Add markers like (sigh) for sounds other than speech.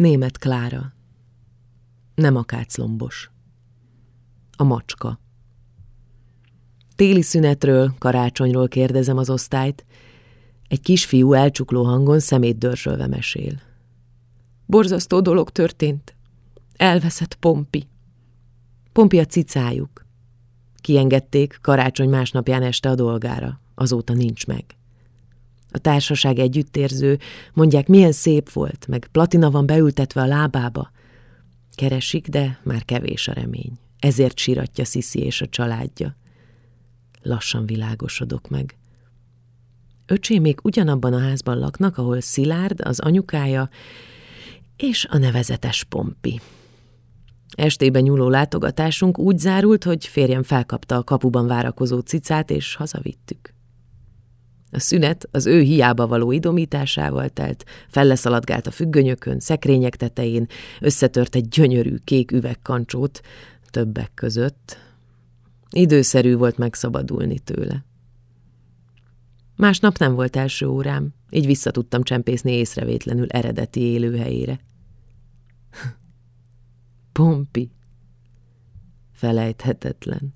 Német Klára. Nem akáclombos. A macska. Téli szünetről, karácsonyról kérdezem az osztályt. Egy kisfiú elcsukló hangon szemét dörzsölve mesél. Borzasztó dolog történt. Elveszett Pompi. Pompi a cicájuk. Kiengedték karácsony másnapján este a dolgára. Azóta nincs meg. A társaság együttérző, mondják, milyen szép volt, meg platina van beültetve a lábába. Keresik, de már kevés a remény. Ezért síratja Sziszi és a családja. Lassan világosodok meg. még ugyanabban a házban laknak, ahol Szilárd, az anyukája, és a nevezetes Pompi. Estében nyúló látogatásunk úgy zárult, hogy férjem felkapta a kapuban várakozó cicát, és hazavittük. A szünet az ő hiába való idomításával telt, felleszaladgált a függönyökön, szekrények tetején, összetört egy gyönyörű kék üvegkancsót, többek között. Időszerű volt megszabadulni tőle. Másnap nem volt első órám, így vissza tudtam csempészni észrevétlenül eredeti élőhelyére. (laughs) Pompi. Felejthetetlen.